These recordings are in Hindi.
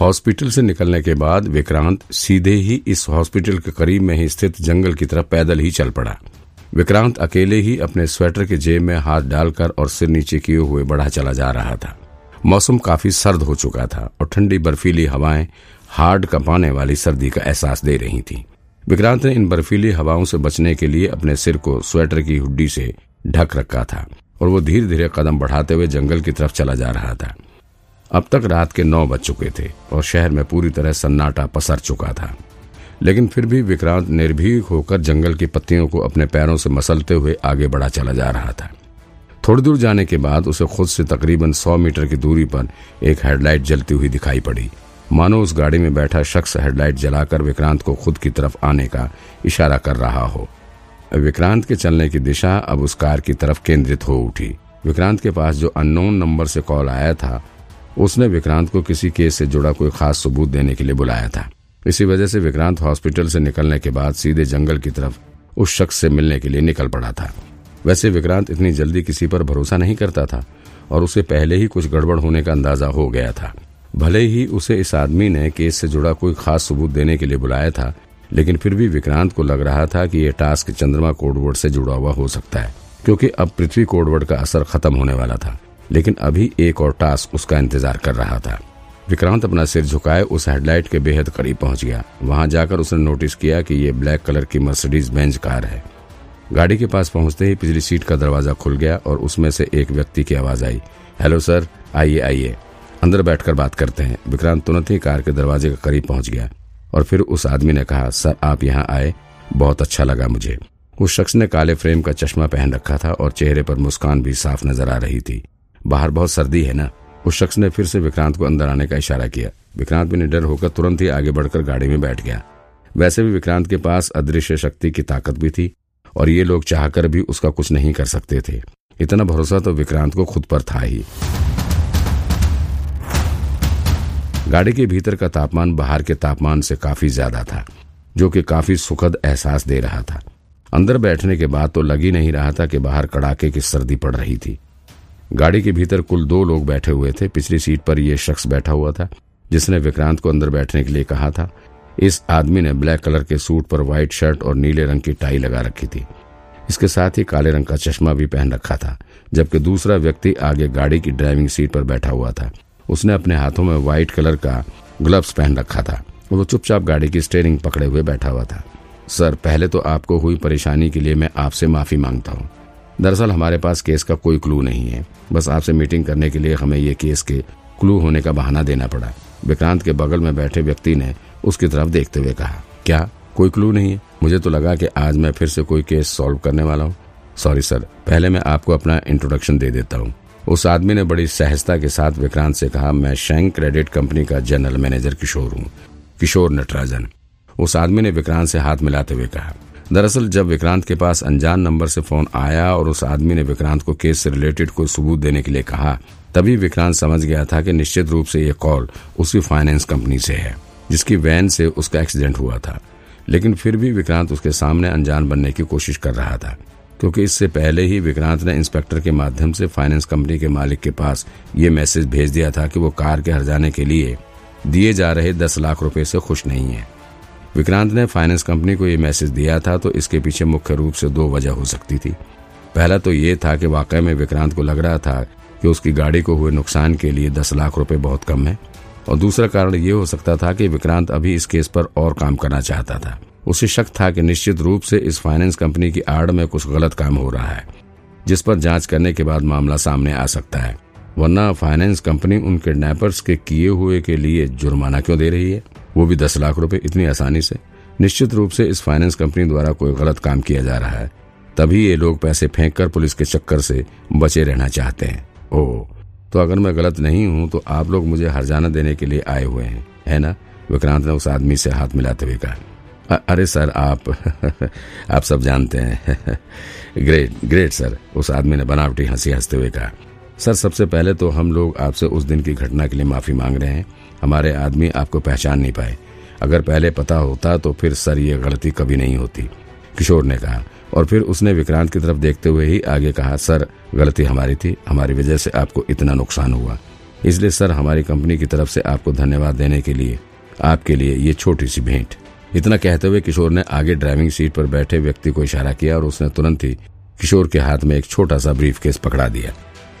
हॉस्पिटल से निकलने के बाद विक्रांत सीधे ही इस हॉस्पिटल के करीब में ही स्थित जंगल की तरफ़ पैदल ही चल पड़ा। विक्रांत अकेले ही अपने स्वेटर के जेब में हाथ डालकर और सिर नीचे किए हुए बढ़ा चला जा रहा था। मौसम काफ़ी सर्द हो चुका था और ठंडी बर्फीली हवाएँ हार्ड कपाने वाली सर्दी का एहसास दे रही थी। विक्रांत ने इन बर्फीली हवाओं से बचने के लिए अपने सिर को स्वेटर की हुड्डी से ढक रखा था और वो धीरे धीरे कदम बढ़ाते हुए जंगल की तरफ़ चला जा रहा था। अब तक रात के नौ बज चुके थे और शहर में पूरी तरह सन्नाटा पसर चुका था। लेकिन फिर भी विक्रांत निर्भीक होकर जंगल की पत्तियों को अपने पैरों से मसलते हुए आगे बढ़ा चला जा रहा था। थोड़ी दूर जाने के बाद उसे खुद से तकरीबन सौ मीटर की दूरी पर एक हेडलाइट जलती हुई दिखाई पड़ी। मानो उस गाड़ी में बैठा शख्स हेडलाइट जलाकर विक्रांत को खुद की तरफ़ आने का इशारा कर रहा हो। विक्रांत के चलने की दिशा अब उस कार की तरफ़ केंद्रित हो उठी। विक्रांत के पास जो अननोन नंबर से कॉल आया था उसने विक्रांत को किसी केस से जुड़ा कोई खास सबूत देने के लिए बुलाया था। इसी वजह से विक्रांत हॉस्पिटल से निकलने के बाद सीधे जंगल की तरफ़ उस शख्स से मिलने के लिए निकल पड़ा था। वैसे विक्रांत इतनी जल्दी किसी पर भरोसा नहीं करता था और उसे पहले ही कुछ गड़बड़ होने का अंदाज़ा हो गया था। भले ही उसे इस आदमी ने केस से जुड़ा कोई खास सबूत देने के लिए बुलाया था, लेकिन फिर भी विक्रांत को लग रहा था कि यह टास्क चंद्रमा कोडवर्ड से जुड़ा हुआ हो सकता है, क्योंकि अब पृथ्वी कोडवर्ड का असर खत्म होने वाला था। लेकिन अभी एक और टास्क उसका इंतज़ार कर रहा था। विक्रांत अपना सिर झुकाए उस हेडलाइट के बेहद करीब पहुँच गया। वहाँ जाकर उसने नोटिस किया कि ये ब्लैक कलर की मर्सिडीज बेंच कार है। गाड़ी के पास पहुँचते ही पिछली सीट का दरवाज़ा खुल गया और उसमें से एक व्यक्ति की आवाज़ आई। हेलो सर, आइए आइए। अंदर बैठकर बात करते हैं। विक्रांत तुरंत ही कार के दरवाजे के करीब पहुँच गया और फिर उस आदमी ने कहा, सर, आप यहाँ आए। बहुत अच्छा लगा मुझे। उस शख्स ने काले फ्रेम का चश्मा पहन रखा था और चेहरे पर मुस्कान भी साफ़ नज़र आ रही थी। बाहर बहुत सर्दी है ना? उस शख्स ने फिर से विक्रांत को अंदर आने का इशारा किया। विक्रांत भी निडर होकर तुरंत ही आगे बढ़कर गाड़ी में बैठ गया। वैसे भी विक्रांत के पास अदृश्य शक्ति की ताकत भी थी और ये लोग चाहकर भी उसका कुछ नहीं कर सकते थे। इतना भरोसा तो विक्रांत को खुद पर था ही। गाड़ी के भीतर का तापमान बाहर के तापमान से काफ़ी ज़्यादा था, जो कि काफ़ी सुखद एहसास दे रहा था। अंदर बैठने के बाद तो लग ही नहीं रहा था कि बाहर कड़ाके की सर्दी पड़ रही थी। गाड़ी के भीतर कुल दो लोग बैठे हुए थे। पिछली सीट पर यह शख्स बैठा हुआ था, जिसने विक्रांत को अंदर बैठने के लिए कहा था। इस आदमी ने ब्लैक कलर के सूट पर व्हाइट शर्ट और नीले रंग की टाई लगा रखी थी। इसके साथ ही काले रंग का चश्मा भी पहन रखा था, जबकि दूसरा व्यक्ति आगे गाड़ी की ड्राइविंग सीट पर बैठा हुआ था। उसने अपने हाथों में व्हाइट कलर का ग्लव्स पहन रखा था। वो चुपचाप गाड़ी की स्टेयरिंग पकड़े हुए बैठा हुआ था। सर, पहले तो आपको हुई परेशानी के लिए मैं आपसे माफ़ी माँगता हूँ। दरअसल हमारे पास केस का कोई क्लू नहीं है। बस आपसे मीटिंग करने के लिए हमें ये केस के क्लू होने का बहाना देना पड़ा। विक्रांत के बगल में बैठे व्यक्ति ने उसकी तरफ़ देखते हुए कहा, क्या? कोई क्लू नहीं है? मुझे तो लगा कि आज मैं फिर से कोई केस सॉल्व करने वाला हूँ। सॉरी सर, पहले मैं आपको अपना इंट्रोडक्शन दे देता हूँ। उस आदमी ने बड़ी सहजता के साथ विक्रांत से कहा, मैं शैंक क्रेडिट कंपनी का जनरल मैनेजर किशोर हूँ। किशोर नटराजन। उस आदमी ने विक्रांत से हाथ मिलाते हुए कहा दरअसल जब विक्रांत के पास अनजान नंबर से फ़ोन आया और उस आदमी ने विक्रांत को केस से रिलेटेड कोई सबूत देने के लिए कहा, तभी विक्रांत समझ गया था कि निश्चित रूप से यह कॉल उसी फाइनेंस कंपनी से है, जिसकी वैन से उसका एक्सीडेंट हुआ था। लेकिन फिर भी विक्रांत उसके सामने अनजान बनने की कोशिश कर रहा था, क्योंकि इससे पहले ही विक्रांत ने इंस्पेक्टर के माध्यम से फाइनेंस कंपनी के मालिक के पास ये मैसेज भेज दिया था कि वो कार के हर जाने के लिए दिए जा रहे दस लाख रुपए से खुश नहीं है। विक्रांत ने फाइनेंस कंपनी को यह मैसेज दिया था तो इसके पीछे मुख्य रूप से दो वजह हो सकती थी। पहला तो ये था कि वाकई में विक्रांत को लग रहा था कि उसकी गाड़ी को हुए नुकसान के लिए दस लाख रुपए बहुत कम है, और दूसरा कारण ये हो सकता था कि विक्रांत अभी इस केस पर और काम करना चाहता था। उसे शक था कि निश्चित रूप से इस फाइनेंस कंपनी की आड़ में कुछ गलत काम हो रहा है, जिस पर जाँच करने के बाद मामला सामने आ सकता है, वरना फाइनेंस कंपनी उन किडनैपर्स के किए हुए के लिए जुर्माना क्यों दे रही है? वो भी दस लाख रुपए इतनी आसानी से। निश्चित रूप से इस फाइनेंस कंपनी द्वारा कोई गलत काम किया जा रहा है। तभी ये लोग पैसे फेंक कर पुलिस के चक्कर से बचे रहना चाहते हैं। ओ तो अगर मैं गलत नहीं हूँ तो आप लोग मुझे हरजाना देने के लिए आए हुए हैं, है ना? विक्रांत ने उस आदमी से हाथ मिलाते हुए कहा अरे सर, आप आप सब जानते हैं। ग्रेट ग्रेट सर उस आदमी ने बनावटी हँसी हँसते हुए कहा सर, सबसे पहले तो हम लोग आपसे उस दिन की घटना के लिए माफ़ी मांग रहे हैं। हमारे आदमी आपको पहचान नहीं पाए। अगर पहले पता होता तो फिर सर, ये गलती कभी नहीं होती, किशोर ने कहा। और फिर उसने विक्रांत की तरफ़ देखते हुए ही आगे कहा, सर, गलती हमारी थी, हमारी वजह से आपको इतना नुकसान हुआ। इसलिए सर, हमारी कंपनी की तरफ़ से आपको धन्यवाद देने के लिए, आपके लिए ये छोटी सी भेंट। इतना कहते हुए किशोर ने आगे ड्राइविंग सीट पर बैठे व्यक्ति को इशारा किया और उसने तुरंत ही किशोर के हाथ में एक छोटा सा ब्रीफ केस पकड़ा दिया।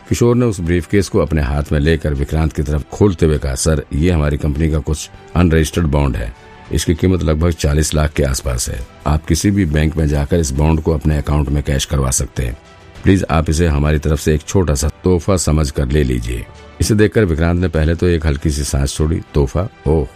किशोर ने उस ब्रीफ केस को अपने हाथ में लेकर विक्रांत की तरफ़ खोलते हुए कहा, सर, ये हमारी कंपनी का कुछ अनरजिस्टर्ड बॉन्ड है। इसकी कीमत लगभग 40 लाख के आसपास है। आप किसी भी बैंक में जाकर इस बॉन्ड को अपने अकाउंट में कैश करवा सकते हैं। प्लीज़ आप इसे हमारी तरफ़ से एक छोटा सा तोहफा समझ कर ले लीजिए। इसे देखकर विक्रांत ने पहले तो एक हल्की सी सांस छोड़ी, तोहफा, ओह!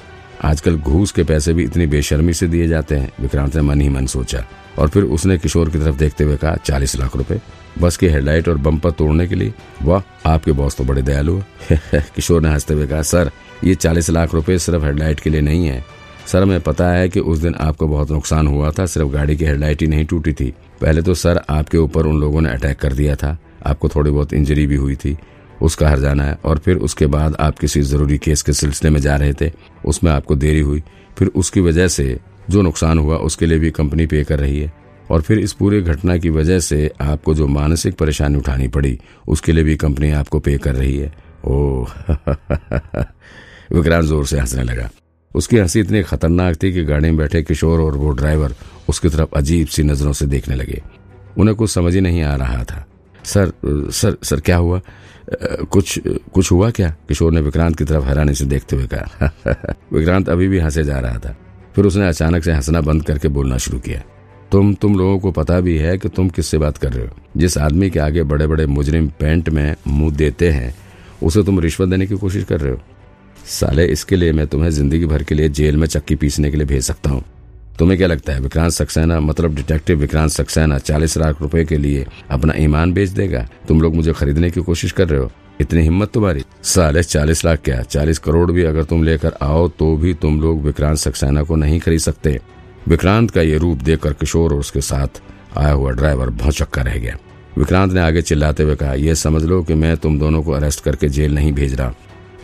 आजकल घूस के पैसे भी इतनी बेशर्मी से दिए जाते हैं। विक्रांत ने मन ही मन सोचा और फिर उसने किशोर की तरफ़ देखते हुए कहा, चालीस लाख रुपए? बस की हेडलाइट और बम्पर तोड़ने के लिए। वाह, आपके बॉस तो बड़े दयालु किशोर ने हँसते हुए कहा, सर, ये चालीस लाख रुपए सिर्फ़ हेडलाइट के लिए नहीं है। सर मैं पता है कि उस दिन आपको बहुत नुकसान हुआ था, सिर्फ़ गाड़ी की हेडलाइट ही नहीं टूटी थी। पहले तो सर, आपके ऊपर उन लोगों ने अटैक कर दिया था। आपको थोड़ी बहुत इंजरी भी हुई थी। उसका हर जाना है। और फिर उसके बाद आप किसी ज़रूरी केस के सिलसिले में जा रहे थे, उसमें आपको देरी हुई। फिर उसकी वजह से जो नुकसान हुआ, उसके लिए भी कंपनी पे कर रही है। और फिर इस पूरी घटना की वजह से आपको जो मानसिक परेशानी उठानी पड़ी, उसके लिए भी कंपनी आपको पे कर रही है। ओह, विक्रांत ज़ोर से हंसने लगा। उसकी हँसी इतनी खतरनाक थी कि गाड़ी में बैठे किशोर और वो ड्राइवर उसकी तरफ़ अजीब सी नज़रों से देखने लगे। उन्हें कुछ समझ ही नहीं आ रहा था। सर सर सर, क्या हुआ? कुछ कुछ हुआ क्या? किशोर ने विक्रांत की तरफ़ हैरानी से देखते हुए कहा विक्रांत अभी भी हंसे जा रहा था। फिर उसने अचानक से हंसना बंद करके बोलना शुरू किया, तुम तुम लोगों को पता भी है कि तुम किससे बात कर रहे हो? जिस आदमी के आगे बड़े बड़े मुजरिम पेंट में मुँह देते हैं, उसे तुम रिश्वत देने की कोशिश कर रहे हो? साले, इसके लिए मैं तुम्हें ज़िंदगी भर के लिए जेल में चक्की पीसने के लिए भेज सकता हूँ। तुम्हें क्या लगता है, विक्रांत सक्सेना मतलब डिटेक्टिव विक्रांत सक्सेना, चालीस लाख रुपए के लिए अपना ईमान बेच देगा? तुम लोग मुझे खरीदने की कोशिश कर रहे हो। इतनी हिम्मत तुम्हारी? साले चालीस लाख क्या? चालीस करोड़ भी अगर तुम लेकर आओ तो भी तुम लोग विक्रांत सक्सेना को नहीं खरीद सकते। विक्रांत का ये रूप देखकर किशोर और उसके साथ आया हुआ ड्राइवर भौचक्का रह गया। विक्रांत ने आगे चिल्लाते हुए कहा यह समझ लो कि मैं तुम दोनों को अरेस्ट करके जेल नहीं भेज रहा।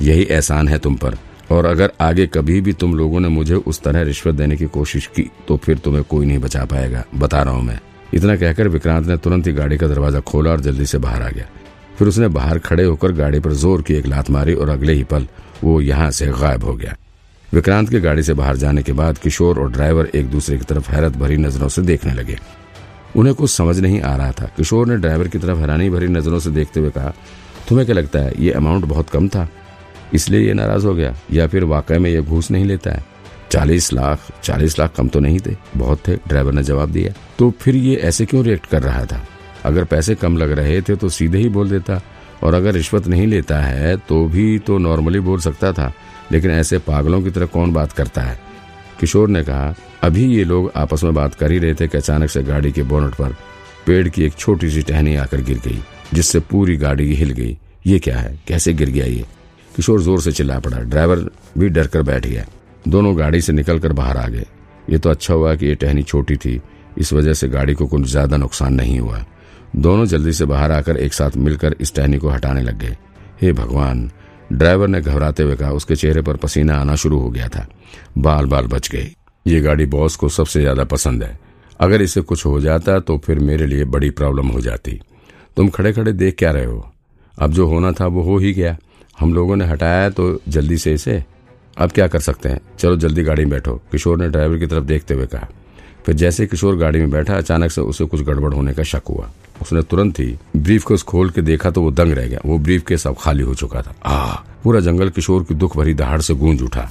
यही एहसान है तुम पर। और अगर आगे कभी भी तुम लोगों ने मुझे उस तरह रिश्वत देने की कोशिश की तो फिर तुम्हें कोई नहीं बचा पाएगा। बता रहा हूँ मैं। इतना कहकर विक्रांत ने तुरंत ही गाड़ी का दरवाज़ा खोला और जल्दी से बाहर आ गया। फिर उसने बाहर खड़े होकर गाड़ी पर ज़ोर की एक लात मारी और अगले ही पल वो यहाँ से गायब हो गया। विक्रांत की गाड़ी से बाहर जाने के बाद किशोर और ड्राइवर एक दूसरे की तरफ़ हैरत भरी नज़रों से देखने लगे। उन्हें कुछ समझ नहीं आ रहा था। किशोर ने ड्राइवर की तरफ़ हैरानी भरी नज़रों से देखते हुए कहा, तुम्हें क्या लगता है, ये अमाउंट बहुत कम था? इसलिए ये नाराज़ हो गया। या फिर वाकई में ये घूस नहीं लेता है? चालीस लाख चालीस लाख कम तो नहीं थे। बहुत थे। ड्राइवर ने जवाब दिया। तो फिर ये ऐसे क्यों रिएक्ट कर रहा था? अगर पैसे कम लग रहे थे तो सीधे ही बोल देता। और अगर रिश्वत नहीं लेता है तो भी तो नॉर्मली बोल सकता था। लेकिन ऐसे पागलों की तरह कौन बात करता है? किशोर ने कहा, अभी ये लोग आपस में बात कर ही रहे थे कि अचानक से गाड़ी के बोनट पर पेड़ की एक छोटी सी टहनी आकर गिर गई, जिससे पूरी गाड़ी हिल गई। ये क्या है? कैसे गिर गया ये? किशोर ज़ोर से चिल्ला पड़ा। ड्राइवर भी डर कर बैठ गया। दोनों गाड़ी से निकलकर बाहर आ गए। ये तो अच्छा हुआ कि ये टहनी छोटी थी। इस वजह से गाड़ी को कुछ ज़्यादा नुकसान नहीं हुआ। दोनों जल्दी से बाहर आकर एक साथ मिलकर इस टहनी को हटाने लग गए। हे भगवान! ड्राइवर ने घबराते हुए कहा, उसके चेहरे पर पसीना आना शुरू हो गया था। बाल बाल बच गई ये गाड़ी बॉस को सबसे ज़्यादा पसंद है। अगर इसे कुछ हो जाता तो फिर मेरे लिए बड़ी प्रॉब्लम हो जाती। तुम खड़े खड़े देख क्या रहे हो? अब जो होना था वो हो ही गया। हम लोगों ने हटाया तो जल्दी से इसे। अब क्या कर सकते हैं? चलो जल्दी गाड़ी में बैठो। किशोर ने ड्राइवर की तरफ़ देखते हुए कहा। फिर जैसे किशोर गाड़ी में बैठा, अचानक से उसे कुछ गड़बड़ होने का शक हुआ। उसने तुरंत ही ब्रीफ को खोल के देखा तो वो दंग रह गया। वो ब्रीफ के सब खाली हो चुका था। आ पूरा जंगल किशोर की दुख भरी दहाड़ से गूंज उठा।